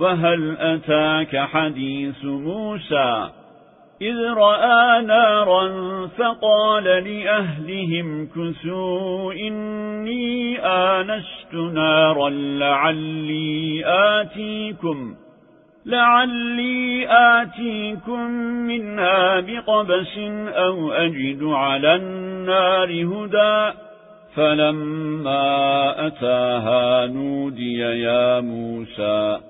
وهل أتاك حديث موسى؟ إذ رأى نارا فقال لأهلهم كثوا إني آنست نارا لعلي آتيكم لعلي آتيكم منها بقبس أو أجد على النار هدى. فلما أتاها نودي يا موسى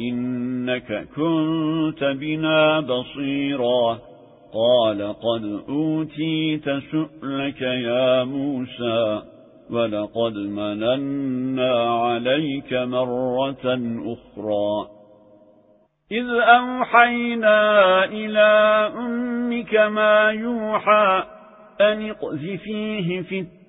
إنك كنت بنا بصيرا. قال قد أوتيت سؤلك يا موسى ولقد مننا عليك مرة أخرى. إذ أوحينا إلى أمك ما يوحى أن اقذفيه في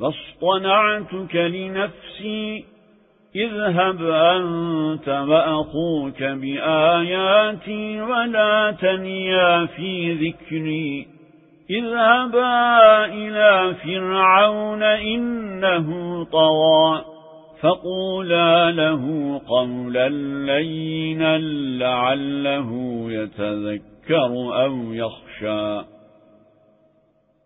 فاصطنعتك لنفسي اذهب أنت وأخوك بآياتي ولا تنيا في ذكري. اذهبا إلى فرعون إنه طوى فقولا له قولا لينا لعله يتذكر أو يخشى.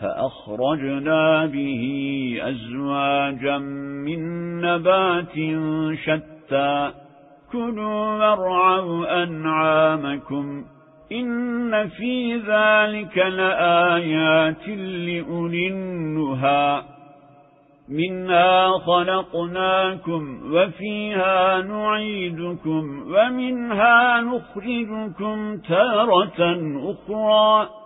فأخرجنا به أزواجا من نبات شتى. كلوا وارعوا أنعامكم. إن في ذلك لآيات لأولي النهى. منها خلقناكم وفيها نعيدكم ومنها نخرجكم تارة أخرى.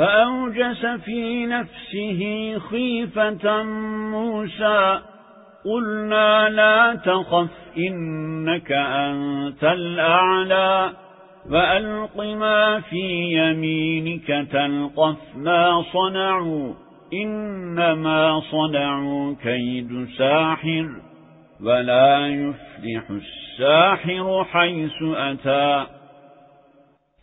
فأوجس في نفسه خيفة موسى قلنا لا تخف إنك أنت الأعلى وألق ما في يمينك تلقف ما صنعوا إنما صنعوا كيد ساحر ولا يفلح الساحر حيث أتى.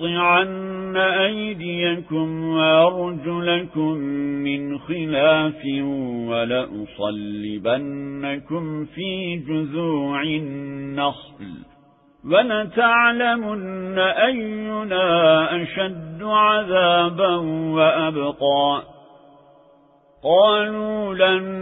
قطعن أيديكم وأرجلكم من خلاف ولأصلبنكم في جذوع النخل ولتعلمن أينا أشد عذابا وأبقى قالوا لن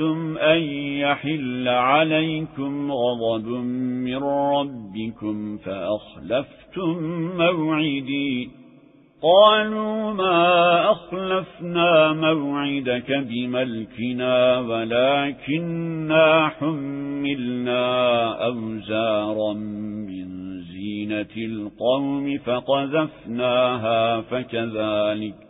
أَرَدْتُمْ أَن يَحِلَّ عَلَيْكُمْ غَضَبٌ مِّن رَّبِّكُمْ فَأَخْلَفْتُمْ مَوْعِدِي؟ قالوا ما أخلفنا موعدك بملكنا ولكننا حملنا أوزارا من زينة القوم فقذفناها فكذلك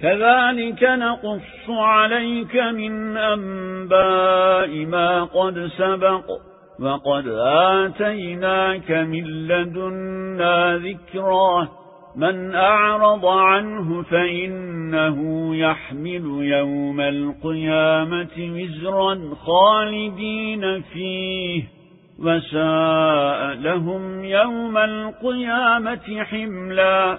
كذلك نقص عليك من أنباء ما قد سبق وقد آتيناك من لدنا ذكراه من أعرض عنه فإنه يحمل يوم القيامة وزرا خالدين فيه وساء لهم يوم القيامة حملاً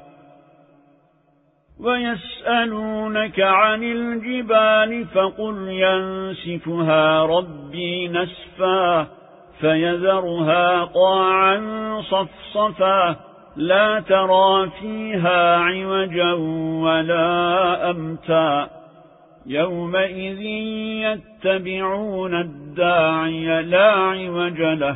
ويسألونك عن الجبال فقل ينسفها ربي نسفا فيذرها قاعا صفصفا لا ترى فيها عوجا ولا أمتا يومئذ يتبعون الداعي لا عوج له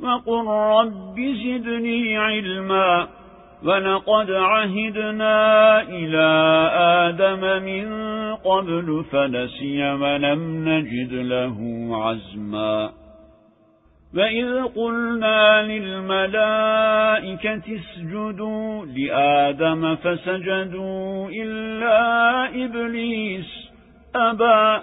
وقل رب زدني علما ولقد عهدنا إلى آدم من قبل فنسي ولم نجد له عزما فإذ قلنا للملائكة اسجدوا لآدم فسجدوا إلا إبليس أبا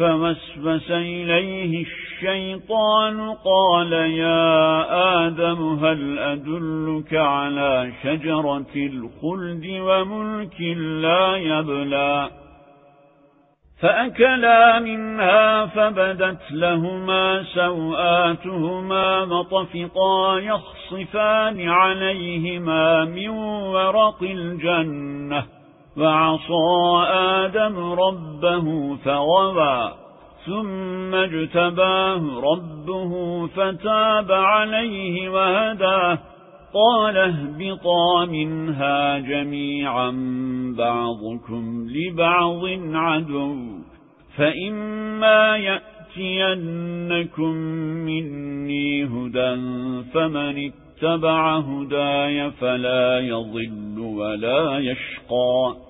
فوسوس إليه الشيطان قال يا آدم هل أدلك على شجرة الخلد وملك لا يبلى فأكلا منها فبدت لهما سوآتهما وطفقا يخصفان عليهما من ورق الجنة وعصى آدم ربه فغوى ثم اجتباه ربه فتاب عليه وهداه قال اهبطا منها جميعا بعضكم لبعض عدو فإما يأتينكم مني هدى فمن اتبع هداي فلا يضل ولا يشقى.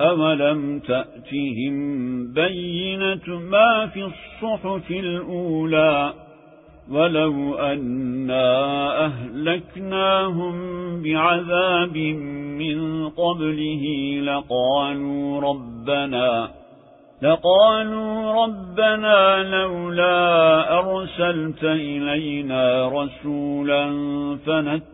أولم تأتهم بينة ما في الصحف الأولى ولو أنا أهلكناهم بعذاب من قبله لقالوا ربنا لقالوا ربنا لولا أرسلت إلينا رسولا فنتبع